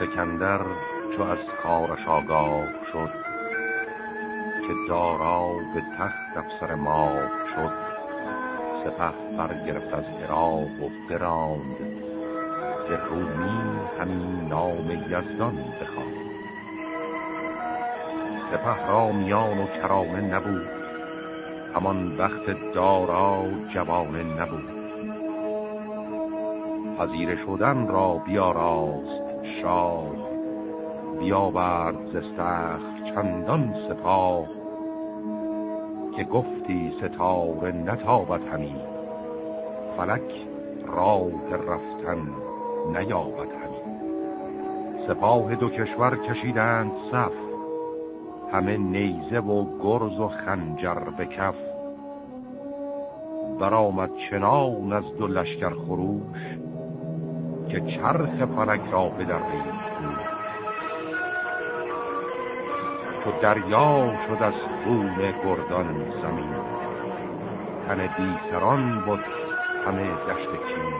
سکندر چو از کارش آگاه شد که دارا به تخت افسر ما شد. سپه برگرفت از عراق و براند که رومی همین نام یزدان بخواند. سپه را میان و کرامه نبود همان وقت دارا جوانه نبود. پذیر شدن را بیاراست شاه بیاورد زستخ چندان سپاه که گفتی ستاره نتابد همی فلک راه رفتن نیابد همی. سپاه دو کشور کشیدند صف همه نیزه و گرز و خنجر به کف. برآمد چنان از دو لشکر خروش که چرخ فلک را بدرید تو دریا شد از خون گردان زمین. تن بیسران بود همه دشت کین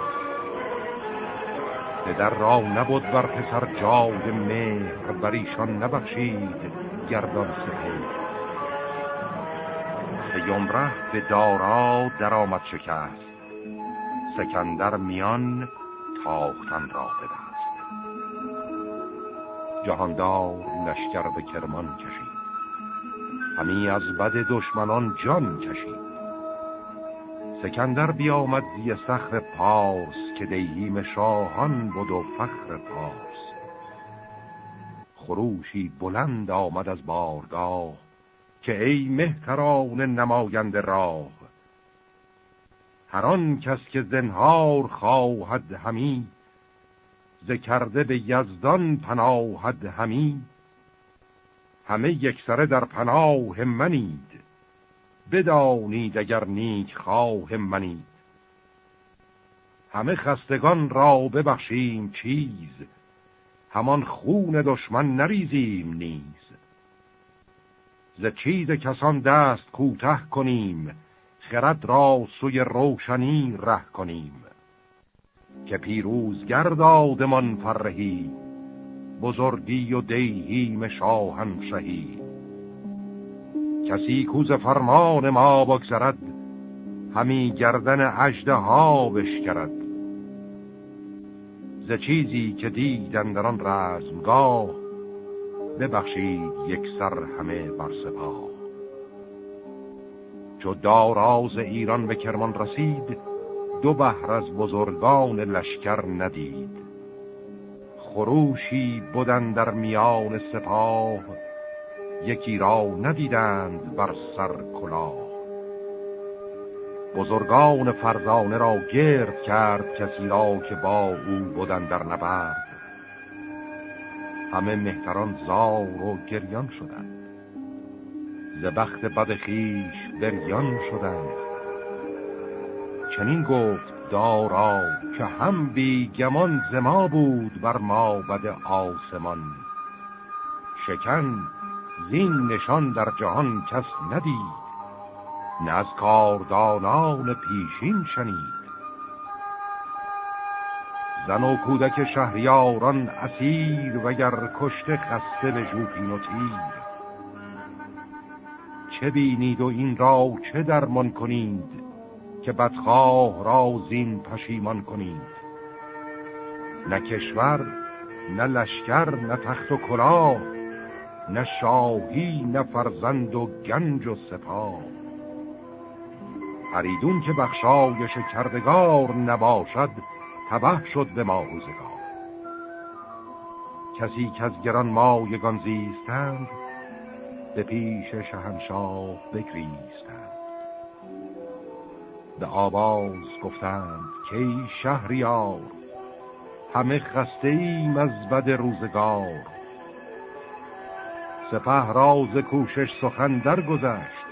پدر را نبود بر پسر جای مهر بر ایشان نبخشید گردان سپید به یمره به دارا درآمد شکست. سکندر میان تاختن را بدست جهاندار لشکر به کرمان کشید. همی از بد دشمنان جان کشید. سکندر بیامد زی سخر پارس که دیهیم شاهان بود و فخر پارس. خروشی بلند آمد از بارگاه که ای مهتران نماینده راه هر آن کس که زنهار خواهد همی ذکرده به یزدان پناهد همی. همه یکسره در پناه منید بدانید اگر نیک خواه منید. همه خستگان را ببخشیم چیز همان خون دشمن نریزیم نیز. ز چیز کسان دست کوته کنیم خرد را سوی روشنی ره کنیم. که پیروز گردادمان فرهی بزرگی و دیهیم شهی کسی کوز فرمان ما بگذرد همی گردن عجده ها بشکرد. ز چیزی که دیدن در آن رزمگاه ببخشید یک سر همه بر سپاه. چو داراز ایران به کرمان رسید دو بهر از بزرگان لشکر ندید. خروشی بودن در میان سپاه یکی را ندیدند بر سر کلاه. بزرگان فرزانه را گرد کرد کسی را که با او بودن در نبرد. همه مهتران زار و گریان شدند. ز بخت بد خیش بریان شدند. چنین گفت دارا که هم بی گمان زما بود بر ما بد آسمان. شکن زین نشان در جهان کس ندید نه از کاردانان پیشین شنید. زن و کودک شهریاران اسیر وگر کشته خسته به ژوپین و تیر. چه بینید و این را چه درمان کنید که بدخواه را زین پشیمان کنید؟ نه کشور نه لشکر نه تخت و کلاه نه شاهی نه فرزند و گنج و سپاه. هریدون که بخشایش کردگار نباشد تبه شد به ما روزگار. کسی که از گران مایگان زیستند به پیش شهنشاه بگریستند. به آواز گفتند که شهریار همه خسته ایم از بد روزگار. سپه راز کوشش سخن در گذشت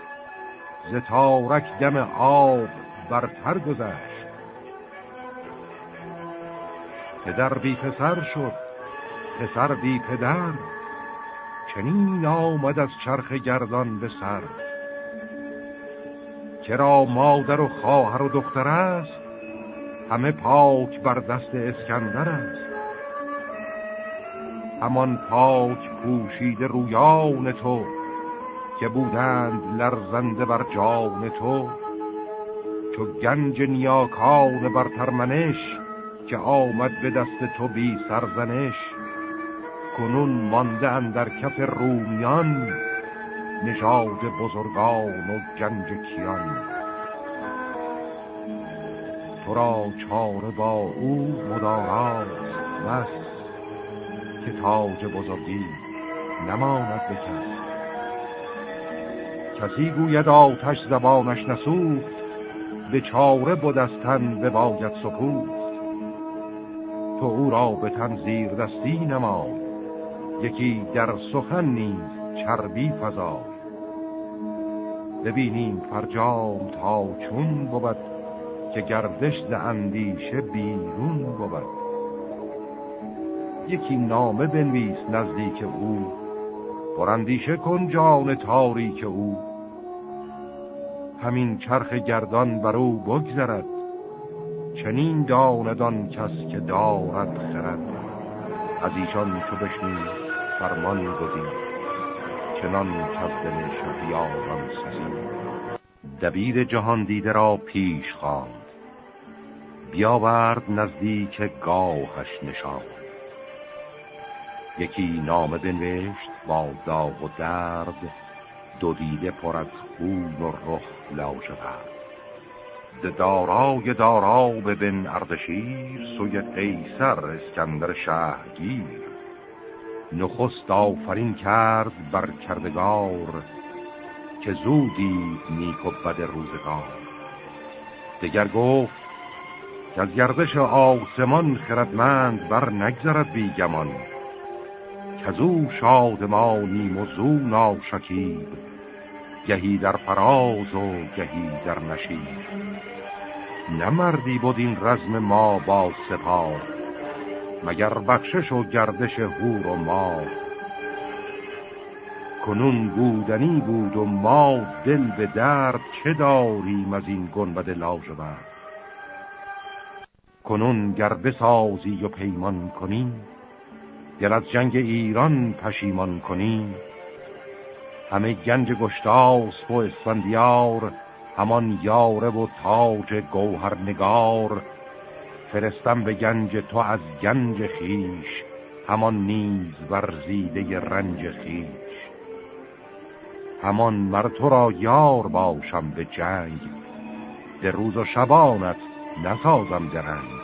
ز تارک دم آب برتر گذشت. پدر بی پسر شد پسر بی پدر. چنین آمد از چرخ گردان به سر. چرا مادر و خواهر و دختر است همه پاک بر دست اسکندر است. همان پاک پوشیده رویان تو که بودند لرزنده بر جان تو. چو گنج نیاکان بر ترمنش که آمد به دست تو بی سرزنش. کنون مانده در کف رومیان نژاد بزرگان و گنج کیان. تو را چاره با او مدارات بس که تاج بزرگی نماند بکن کسی گوید آتش زبانش نسوخت به چاره بدستن به باید سکوت. تو او را به تنظیر دستی نما یکی در سخن نیز چربی فضا ببینیم فرجام تا چون بود که گردش ز اندیشه بیرون بود. یکی نامه بنویس نزدیک او پراندیشه کن جان تاریک او. همین چرخ گردان بر او بگذرد چنین داندان کس که دارد خرد. از ایشان چو بشنی فرمان گزین. چنان کزدن شهریاران سزین. دبیر جهان دیده را پیش خواند. بیاورد نزدیک گاهش نشان یکی نامه بنوشت با داغ و درد دو دیده پر از خون و رخ لاشه ز دارای دارا به بن اردشیر سوی قیصر اسکندر شهرگیر نخست آفرین کرد بر کردگار که زودی نیک و بد روزگار. دگر گفت که از گردش آسمان خردمند بر نگذرد بیگمان که از او شادمانی و زو ناشکیب گهی در فراز و گهی در نشید نمردی بود این رزم ما با سپاه مگر بخشش و گردش هور و ما کنون بودنی بود و ما دل به درد چه داریم از این گنبد لاجورد کنون گر سازی و پیمان کنیم دل از جنگ ایران پشیمان کنیم همه گنج گشتاس و اسفندیار همان یاره و تاج گوهر نگار فرستم به گنج تو از گنج خیش همان نیز ورزیده رنج خیش همان مر تو را یار باشم به جنگ در روز و شبانت نسازم درنگ.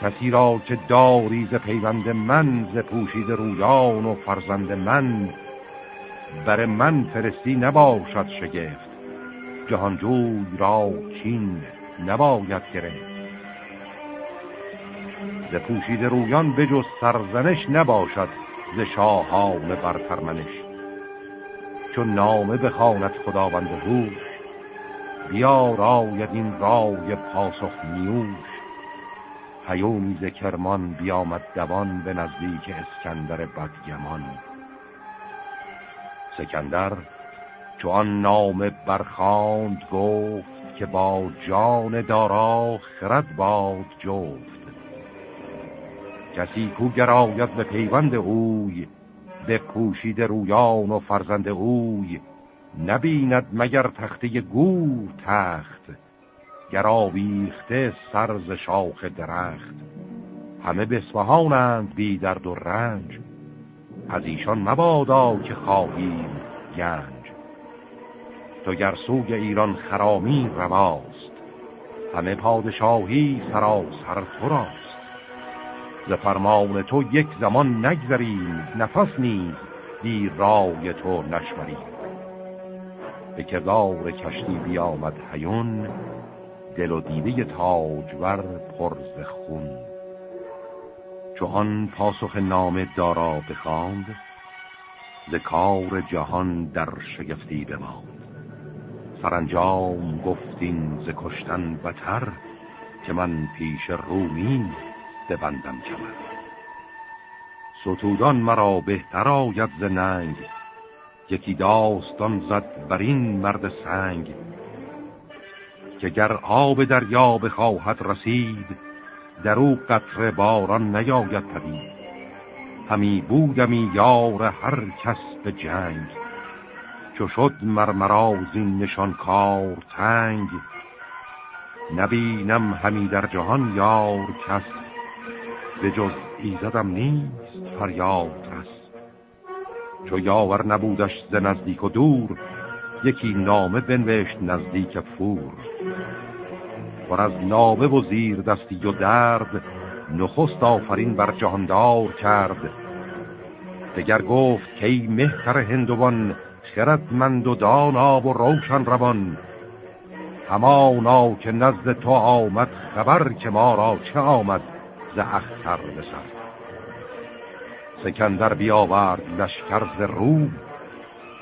کسی را که داری ز پیوند من ز پوشید رویان و فرزند من بر من فرستی نباشد شگفت. جهانجوی را چین نباید گرفت. ز پوشید رویان بجز سرزنش نباشد ز شاهان برترمنش چون نامه بخواند خداوند هوش بیا راید این رای پاسخ نیوش. پیومی ز کرمان بیامد دوان به نزدیک اسکندر بدگمان. سکندر چو آن نام برخاند گفت که با جان دارا خرد باد جفت. کسی کو گراید به پیوند اوی به پوشید رویان و فرزند اوی. نبیند مگر تخته گور تخت گراویخته سرز شاخ درخت. همه بسمهانند بی درد و رنج از ایشان مبادا که خواهیم گنج. تو گر سوگ ایران خرامی رواست همه پادشاهی سراسر تو راست. ز فرمان تو یک زمان نگذریم نفس نیز دی رای تو نشمریم. به کردار کشتی بیامد حیون دل و دیده تاجور پرز خون. چون پاسخ نام دارا بخواند ز کار جهان در شگفتی بماند. سرانجام گفتین ز کشتن بتر که من پیش رومی ببندم کمر. ستودان مرا بهتر آید ز ننگ. یکی داستان زد بر این مرد سنگ. که گر آب دریا بخواهد رسید در او قطر باران نیاید پدید. همی بودمی یار هر کس به جنگ. چو شد مرمرا زین نشان کار تنگ. نبینم همی در جهان یار کس به جز ایزدم نیست فریاد رس چو یاور نبودش ز نزدیک و دور یکی نامه بنوشت نزدیک فور. پر از نامه و زیر دستی و درد نخست آفرین بر جهاندار کرد. دگر گفت که ای مهتر هندوان خردمند و دانا و روشن روان. همانا که نزد تو آمد خبر که ما را چه آمد؟ ز اختر بسر سکندر بیاورد لشکر ز رو.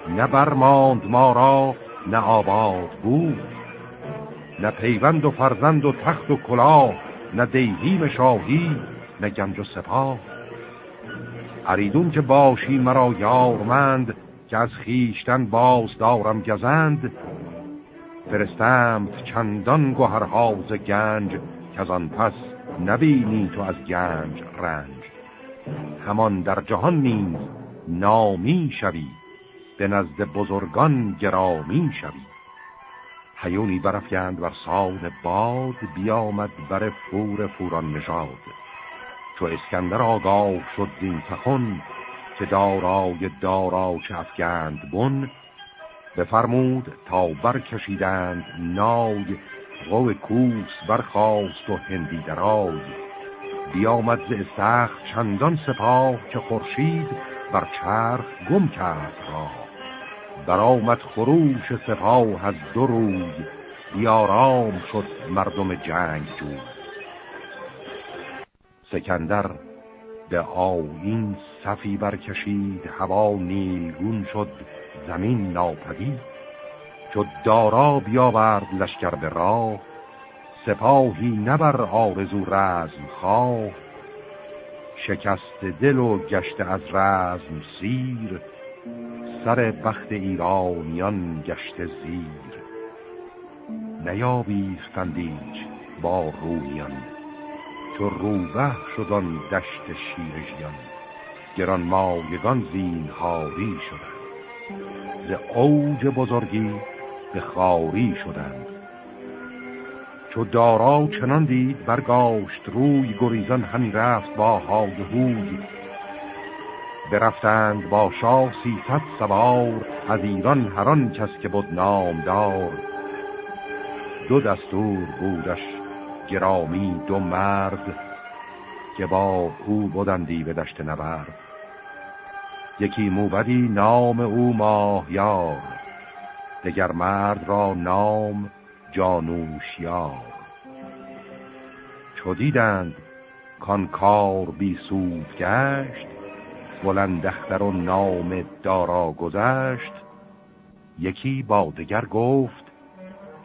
نه برماند ما را نه آباد بود. نه پیوند و فرزند و تخت و کلاه نه دیهیم شاهی نه گنج و سپاه. اریدون که باشی مرا یارمند که از خیشتن باز دارم گزند. فرستمت چندان گوهرها ز گنج که از آن پس نبینی تو از گنج رنج. همان در جهان نیز نامی شوی. به نزد بزرگان گرامی شوی. هیونی برفگند بر سان باد بیامد بر فور فوران نژاد. چو اسکندر آگاه شد دین تخن که دارای دارا چفگند بن بفرمود تا برکشیدند نای غو کوس برخاست و هندی درای. بیامد ز سخت چندان سپاه که خورشید بر چرخ گم کرد را. برآمد خروش سپاه از دو روی بیارام شد مردم جنگ جو سکندر به آین صفی برکشید هوا نیلگون شد زمین ناپدید. چو دارا بیاورد لشکر به راه سپاهی نبر آرزو رزم خواه. شکست دل و گشته از رزم سیر سر بخت ایرانیان گشته زیر. نیابیختندیج با رویان چو روبه شدن دشت شیرجیان گران مایگان زینهاری شدن ز اوج بزرگی به خاری شدند. چو دارا چنان دید برگاشت روی گریزان همی رفت با های هوی. برفتند با شاه سیصد سوار از ایران هران کس که بود نامدار. دو دستور بودش گرامی دو مرد که با او بودندی به دشت نبرد. یکی موبدی نام او ماهیار. دگر مرد را نام جانوشیار. چو دیدند کان کار بی سود گشت بلندختر و نام دارا گذشت یکی با دگر گفت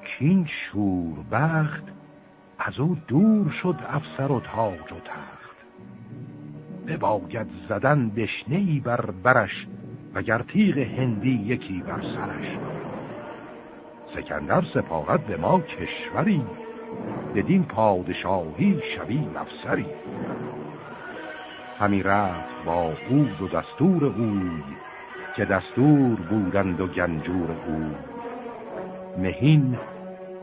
کین شور بخت از او دور شد افسر و تاج و تخت. بباید زدن دشنهی بر برش وگر تیغ هندی یکی بر سرش. سکندر سپارت به ما کشوری. بدین پادشاهی شوی افسری. همی رفت با بود و دستور اوی که دستور بودند و گنجور او مهین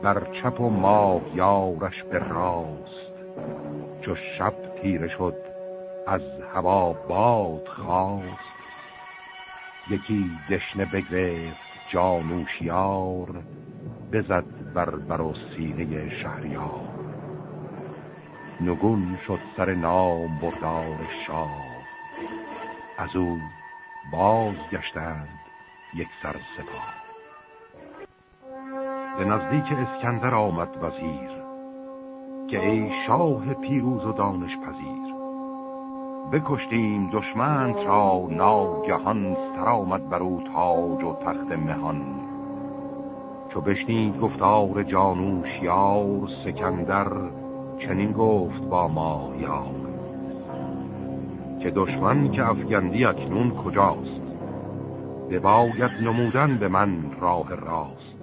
بر چپ و ماه یارش به راست. چو شب تیره شد از هوا باد خواست. یکی دشنه بگرفت جانوشیار بزد بر بر و سینه شهریار. نگون شد سر نام بردار شاه. از او باز گشتند یک سر سپاه. به نزدیک اسکندر آمد وزیر که ای شاه پیروز و دانش پذیر بکشتیم دشمنت را ناگهان سر آمد بر او تاج و تخت مهان. چو بشنید گفتار جانوش یار سکندر چنین گفت با ما یار. که دشمن که افگندی اکنون کجاست؟ باید نمودن به من راه راست.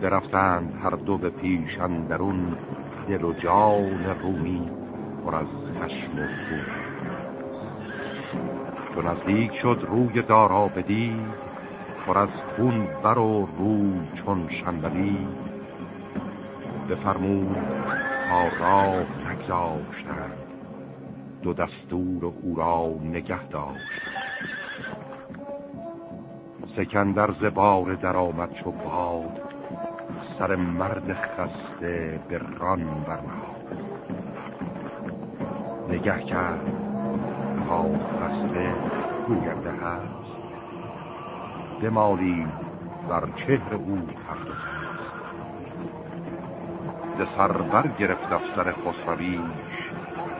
درفتند هر دو به پیشن درون دل و جان رومی پر از خشم و خون. چون نزدیک شد روی دارا بدید پر از خون بر و رو چون شنبلی بفرمود تا راه نگذاشتند. دو دستور او را نگه داشت. سکندر زبار در آمد چو باد سر مرد خسته به ران برنهاد. نگه کرد تا خسته گوینده هست. بمالی بر چهر او تخت ز سر بر گرفت افسر خسرویش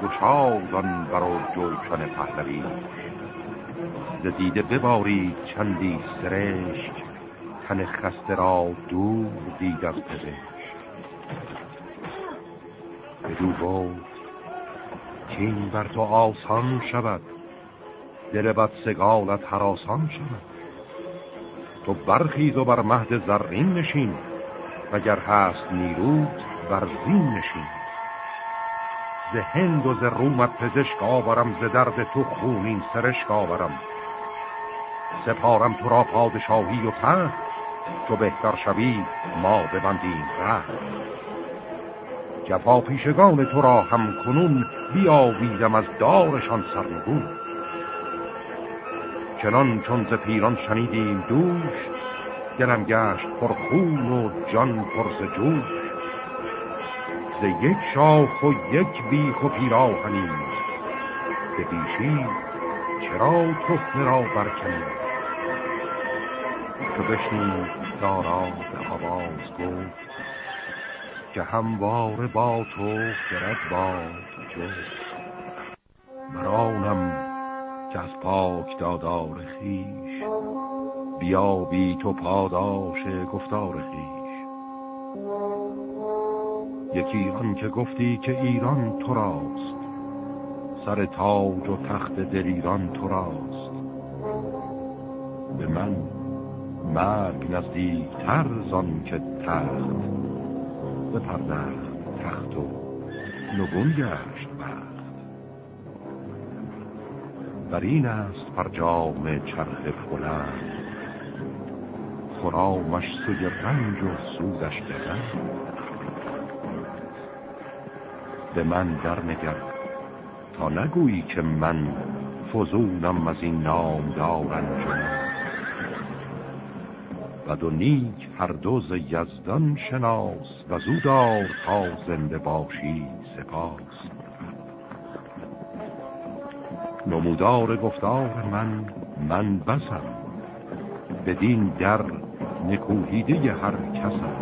گشادان برا جوشن پهلوی ز دیده ببارید چندی سرشک تن خسته را دور دید از پزشک. بدو گفت کین بر تو آسان شود. دل بد سگالت حراسان شود. تو برخیز و بر مهد زرین نشین وگر هست نیروت بر زین نشین. ز هند و ز رومت پزشک آورم ز درد تو خونین سرشک آورم. سپارم تو را پادشاهی و تخت تو بهتر شوی ما ببندیم ره جفا پیشگان تو را هم کنون بیاویدم از دارشان سرنگون. چنان چون ز پیران شنیدیم دوش دلم گشت پر خون و جان پر ز جوش. ز یک شاخ و یک بیخ و پیراهنی به بیشی چرا تخمه را برکنی؟ که بشنید دارا به آواز گفت که همواره با تو خرد باد جست مرانم که از پاک دادار خیش بیابی تو پاداش گفتار خیش یکی آن که گفتی که ایران تو راست سر تاج و تخت دل ایران تو راست به من مرگ نزدیک تر زان که تخت به پردخت تخت و نگون گشت بر این است فرجام چرخ بلند. خرامش سوی رنج و سودش بزن به من در نگر. تا نگویی که من فزونم از این نامدار انجمن و نیک هر دوز یزدان شناس و زودار تا زنده باشی سپاس. نمودار گفتار من من بسم. بدین در نکوهیده هر کسم.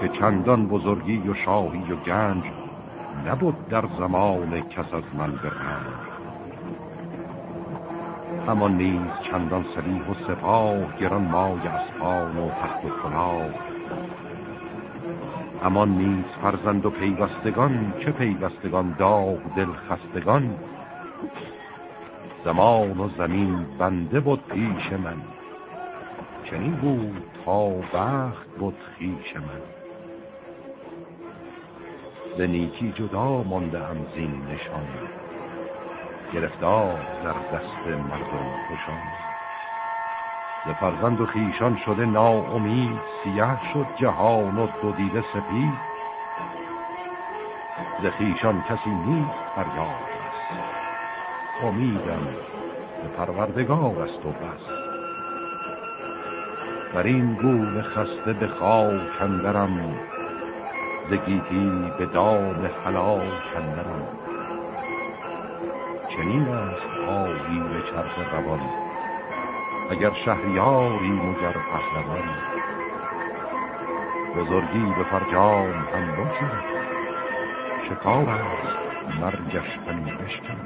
که چندان بزرگی و شاهی و گنج نبود در زمان کس از من برنج اما نیز چندان سلیح و سپاه گران مای اسپان و تخت و کلاه. اما نیز فرزند و پیوستگان چه پیوستگان؟ داغ دل خستگان. زمان و زمین بنده بود پیش من. چنین بود تا وقت بود خیش من. ز نیکی جدا مانده هم زین نشان. گرفتار در دست مردم خوشان. ز فرزند و خیشان شده ناامید سیه شد جهان و دو دیده سپید. ز خیشان کسی نیست فریاد امیدم به پروردگار است و بس. بر این خسته به خاک اندرم زگیتی به دام حلال کندرم. چنین است به چرخ روان. اگر شهریاری مگر پهلوان بزرگی به فرجام هم باشد. شکار است مرگش همی بشکن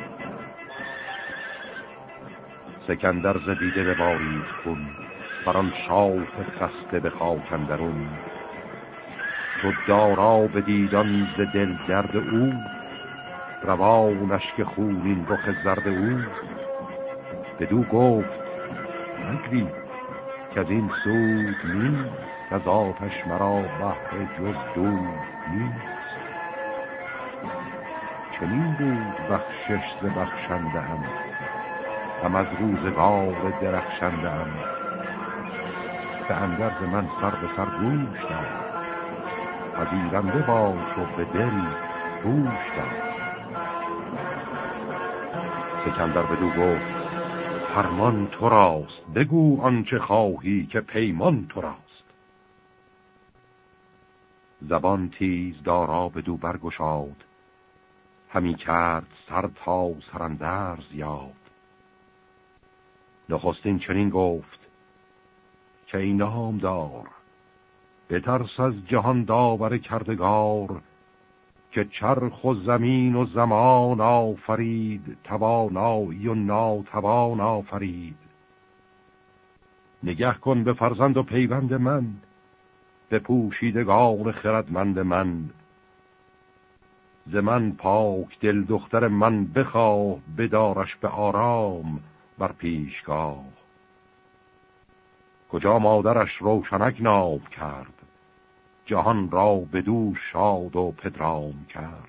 سکندر زدیده به بارید کن بران شاف خسته به خاکندرون تو دارا به دیدان ز دل درد او روانش که خونین رخ زرد او. بدو گفت نگری که از این سود نیست از آتش مرا بحر جز دود نیست. چنین بود بخشش ز بخشنده هم هم از روزگار درخشنده هم به اندرز من سر به سر گوش دار پذیرنده باش و به دل گوش سکندر بدو گفت فرمان تو راست بگو آنچه خواهی که پیمان تو راست زبان تیز دارا بدو برگشاد همی کرد سر تا سرندرز یاد نخستین چنین گفت که این دار بترس از جهان داور کردگار که چرخ و زمین و زمان آفرید توانایی و ناتوان آفرید. نگه کن به فرزند و پیوند من به پوشیدگان خردمند من. ز من پاک دل دختر من بخواه بدارش به آرام بر پیشگاه. کجا مادرش روشنک ناب کرد؟ جهان را بدو شاد و پدرام کرد.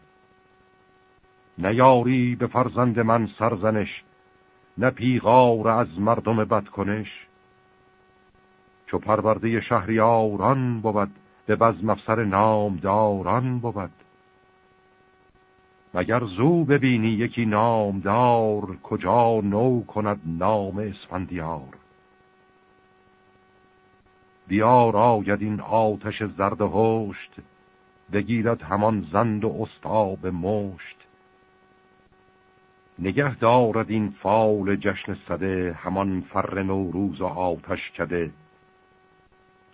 نیاری به فرزند من سرزنش نه پیغار از مردم بد کنش چو پرورده شهریاران بود به بزم افسر نامداران بود. مگر زو ببینی یکی نامدار کجا نو کند نام اسفندیار؟ بیار آید این آتش زرد هشت بگیرد همان زند و استاب مشت. نگه دارد این فال جشن صده همان فر نوروز و آتش کده.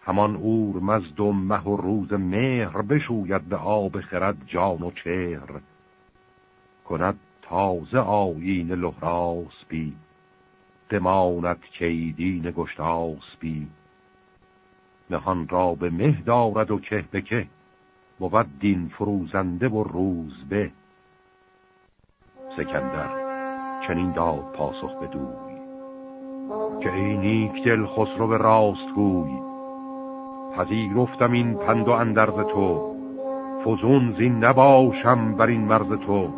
همان اور مزد و مه و روز مهر بشوید به آب خرد جان و چهر. کند تازه آیین لحراس بی دماند کیدین بی نهان را به مه دارد و که به که بود دین فروزنده و روز به. سکندر چنین داد پاسخ بدوی که ای نیک دل خسرو راست گوی پذیرفتم این پند و اندرز تو فزون زین نباشم بر این مرز تو.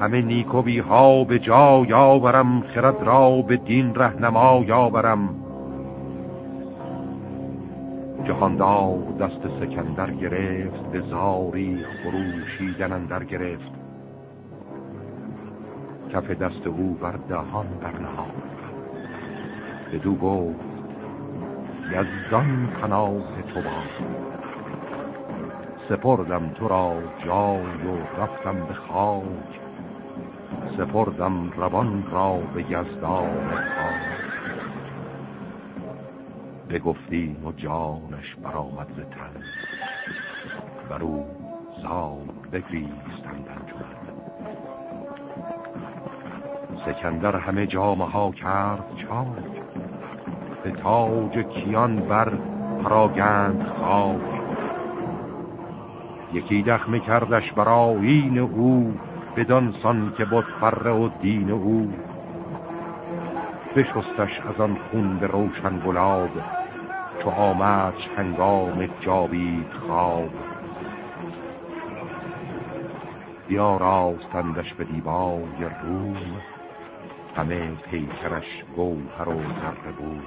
همه نیکوی ها به جا یاورم خرد را به دین رهنما یاورم جهاندار دست سکندر گرفت به زاری خروشیدن اندر گرفت. کف دست او بر دهان برنهاد. دو گفت یزدان پناه تو با. سپردم تو را جای و رفتم به خاک. سپردم روان را به یزدان خاک. بگفتیم و جانش برآمد ز تن. بر او زال بگریستند انجمن. سکندر همه جامه ها کرد چاک. به تاج کیان بر پراگند خاک. یکی دخمه کردش بر آیین او بدان سان که بود فره و دین او. بشستش از آن خون به روشن گلاب چو آمد هنگام جاوید خواب. بیا راستندش به دیبای روم همه پیکرش گوهر و ذره بود.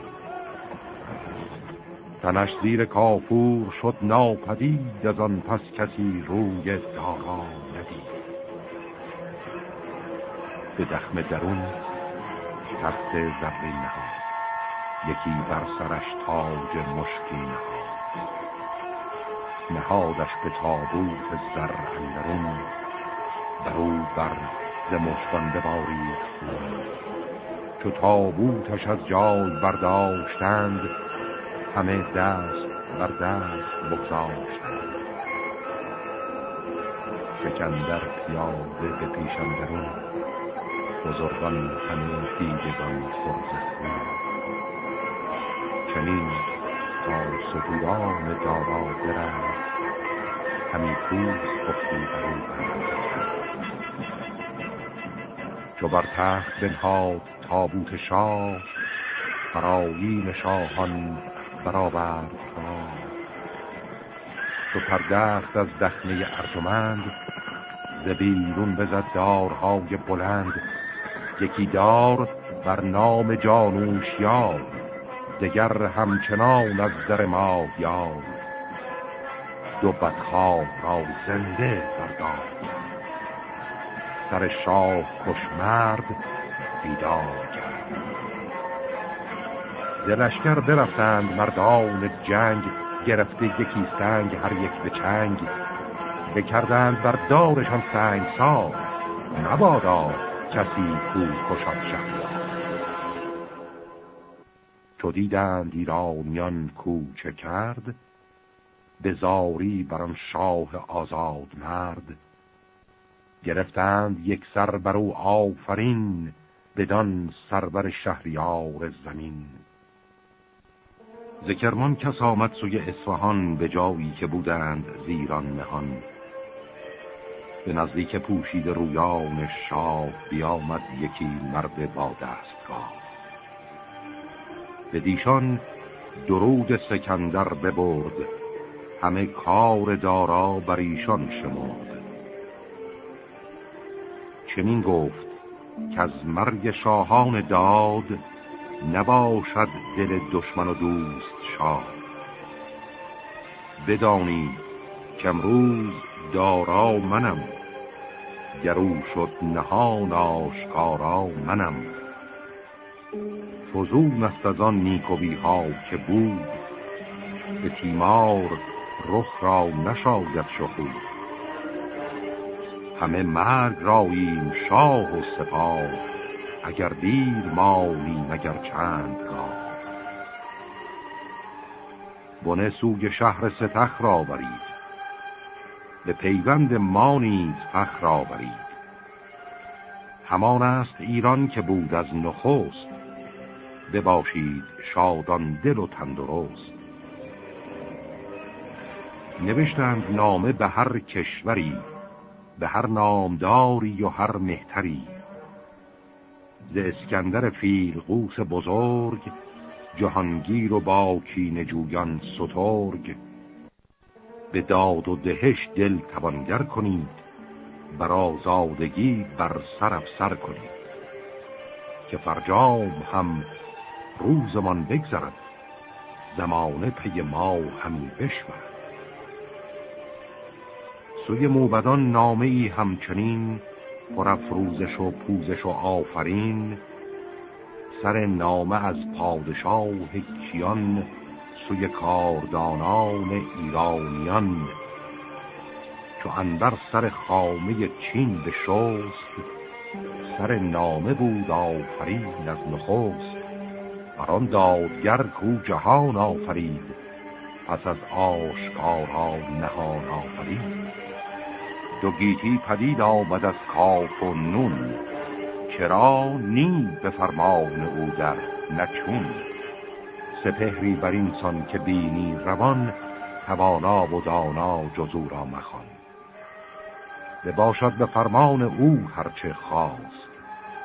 تنش زیر کافور شد ناپدید از آن پس کسی روی دارا ندید. به دخم درون تخت زبری نهاد. یکی بر سرش تاج مشکی نهاد. نهادش به تابوت زر اندرون بر ز مشکان ببارید چو تابوتش از جای برداشتند همه دست بر دست بگذاشتند. شکندر پیاده به پیشندرون بزرگان همه دیدگان خورز چنین تا ستودان دارا برد همی پوز گفتی برو چو بر تخت بنهاد تابوت شاه فرایین شاهان برآورد چو پردخت از دخمه ارجمند ز بیرون بزد دارهای بلند یکی دار بر نام جانوش یار دگر همچنان از در ما یار دو بدخواه را زنده بردار. سر شاه کشمرد بیدار کرد. دلشکر برفتند مردان جنگ گرفته یکی سنگ هر یک به چنگ. بکردند بر دارشان سنگ سا نبادا کسی کو کشاد شد چو دیدند ایرانیان کوچه کرد به زاری بر آن شاه آزاد مرد. گرفتند یک سر بر او آفرین بدان سربر شهریار زمین. ذکرمان کس آمد سوی اصفهان به جایی که بودند زیران نهان. به نزدیک پوشید رویان شاه بیامد یکی مرد با دستگاه. به دیشان درود سکندر ببرد همه کار دارا بر ایشان شمرد. چنین گفت که از مرگ شاهان داد نباشد دل دشمن و دوست شاد بدانی که امروز دارا منم. گرو شد نهان آشکارا منم. فزون است از آن نیکوی ها که بود به تیمار رخ را نشاید شخود همه مرگ راییم شاه و سپاه اگر دیر مالی مگر چند گاه بنه سوی شهر ستخ را برید به پیوند ما نیز فخر آورید. همان است ایران که بود از نخست. بباشید شادان دل و تندرست. نوشتند نامه به هر کشوری به هر نامداری و هر مهتری. ز اسکندر فیلقوس بزرگ جهانگیر و با کینجویان سترگ. به داد و دهش دل توانگر کنید. بر آزادگی بر سر افسر کنید. که فرجام هم روزمان بگذرد. زمانه پی ما همی بشورد سوی موبدان نامه ای همچنین پرفروزش و پوزش و آفرین سر نامه از پادشاه کیان سوی کاردانان ایرانیان چو اندر سر خامه چین به شست سر نامه بود آفرین از نخست. بران دادگر کو جهان آفرید پس از آشکارها نهان آفرید. دو گیتی پدید آمد از کاف و نون چرا نی به فرمان او در نچون؟ سپهری بر اینسان که بینی روان توانا و دانا جزو را مخوان. باشد به فرمان او هرچه خواست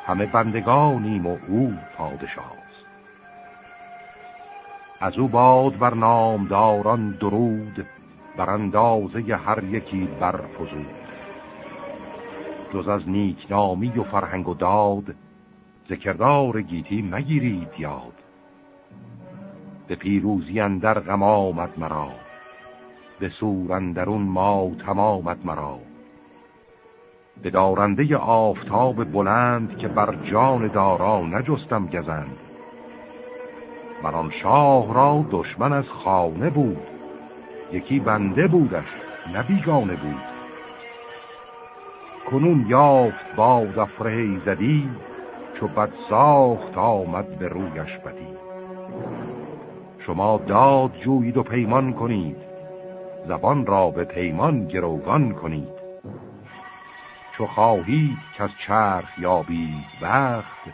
همه بندگانیم و او پادشاست. از او باد بر نامداران درود بر اندازه هر یکی برفزود. جز از نیکنامی و فرهنگ و داد ذکردار گیتی مگیرید یاد. به پیروزی اندر غم آمد مرا. به سور اندرون ما تمامت مرا. به دارنده آفتاب بلند که بر جان دارا نجستم گزند. بر شاه را دشمن از خانه بود. یکی بنده بودش نبیگانه بود. کنون یافت با افره زدی چو بد ساخت آمد به رویش بدی. شما داد جوید و پیمان کنید. زبان را به پیمان گروگان کنید. چو خواهید که از چرخ یابید وقت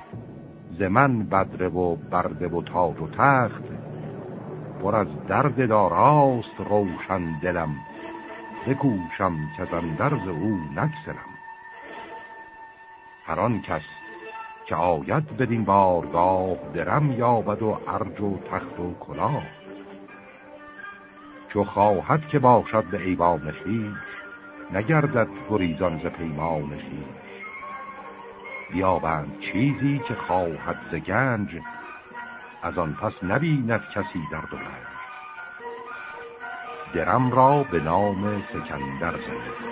ز من بدره و برده و تاج و تخت. پر از درد داراست روشن دلم بکوشم که درز او نکسرم هر آن کس که آید بدین بارگاه درم یابد و ارج و تخت و کلاه. چو خواهد که باشد به ایوان خیش نگردد گریزان ز پیمان خیش بیابند چیزی که خواهد ز گنج از آن پس نبیند کسی در دو درم را به نام سکندر زنید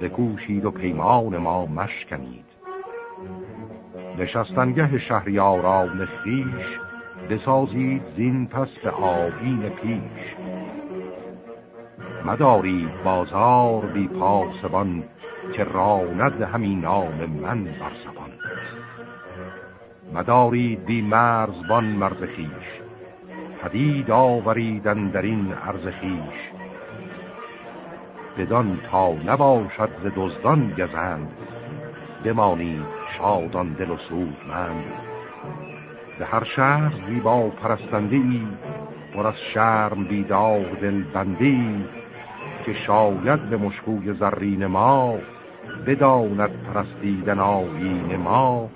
بکوشید و پیمان ما مشکنید. نشستنگه شهریاران خیش بسازید زین پس به آبین پیش. مدارید بازار بی پاسبان که راند همین نام من بر سبان مدارید بی مرزبان مرز خیش پدید آوریدن در این عرض خیش. بدان تا نباشد ز دزدان گزند بمانید شادان دل و سودمند به هر شهر زیبا پرستنده ای پر از شرم بیدار دل بندی که شاید به مشکوی زرین ما بداند پرستیدن آیین ما.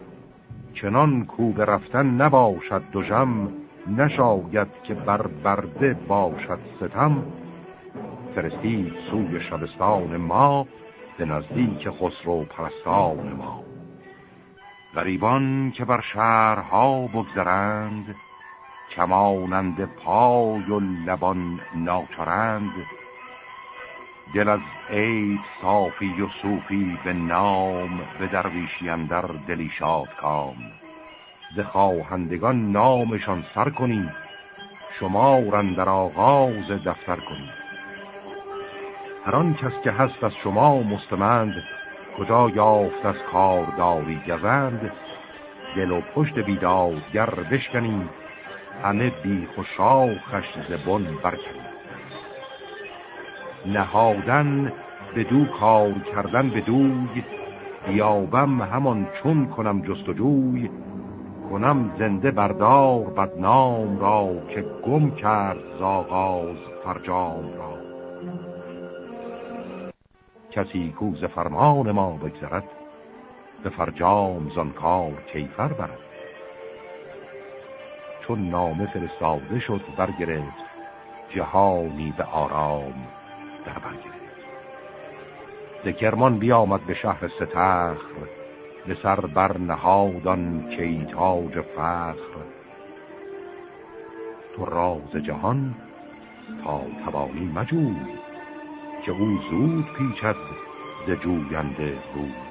چنان کو رفتن نباشد جم نشاید که بر برده باشد ستم. فرستید سوی شبستان ما به نزدیک خسرو پرستان ما. غریبان که بر شهرها بگذرند کمانند پای و لبان ناچرند دل از عیب صافی و صوفی به نام به درویشی اندر دلی شاد کام. ز خواهندگان نامشان سر کنید شما در آغاز دفتر کنید هر آن کس که هست از شما مستمند کجا یافت از کارداری گزند دل و پشت بیدادگر بشکنید همه بی خوشاخش زبون برکنید نهادن به دو کار کردن به دوی بیابم همان چون کنم جستجوی کنم زنده بردار بدنام را که گم کرد زاغاز فرجام را. کسی کوز فرمان ما بگذرد به فرجام زنکار کیفر برد. چون نامه فرستاده شد برگرفت جهانی به آرام در برگرفت ذکرمان بیامد به شهر ستخر به سر بر نهادان کیتاج فخر. تو راز جهان تا توانی مجود. که او زود پیچد ز جوینده روز